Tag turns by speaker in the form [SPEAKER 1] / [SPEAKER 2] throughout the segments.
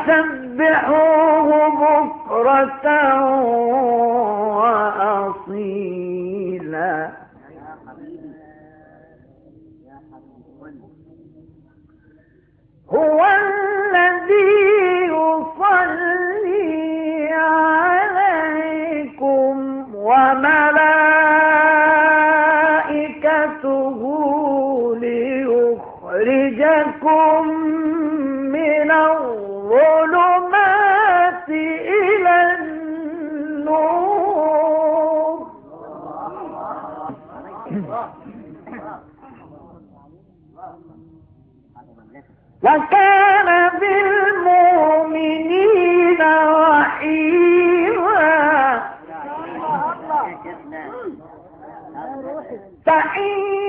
[SPEAKER 1] وسبحوه بكرة وأصيلا. هو الذي يصلي عليكم وملائكته ليخرجكم وكان بالمؤمنين رحيما تحيتهم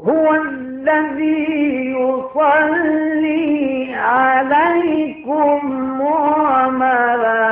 [SPEAKER 1] هو الذي يصلي عليكم وملائكته ليخرجكم من الظلمات إلى النور وكان بالمؤمنين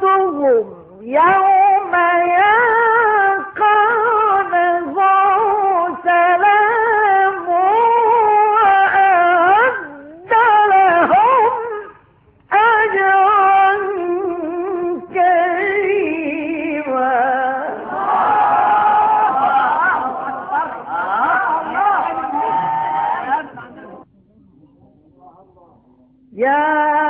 [SPEAKER 1] تحيتهم يوم يلقونه سلام وأعد لهم أجرا كريما. يا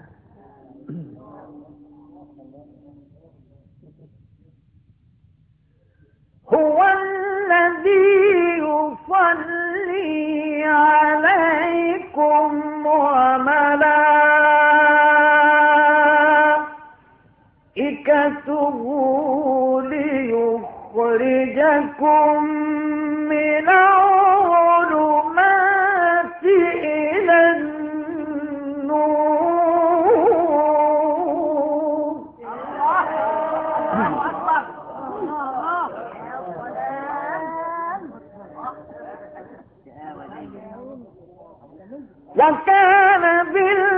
[SPEAKER 1] هو الذي يصلي عليكم وملائكته ليخرجكم من الظلمات إلى النور. لو وكان بالله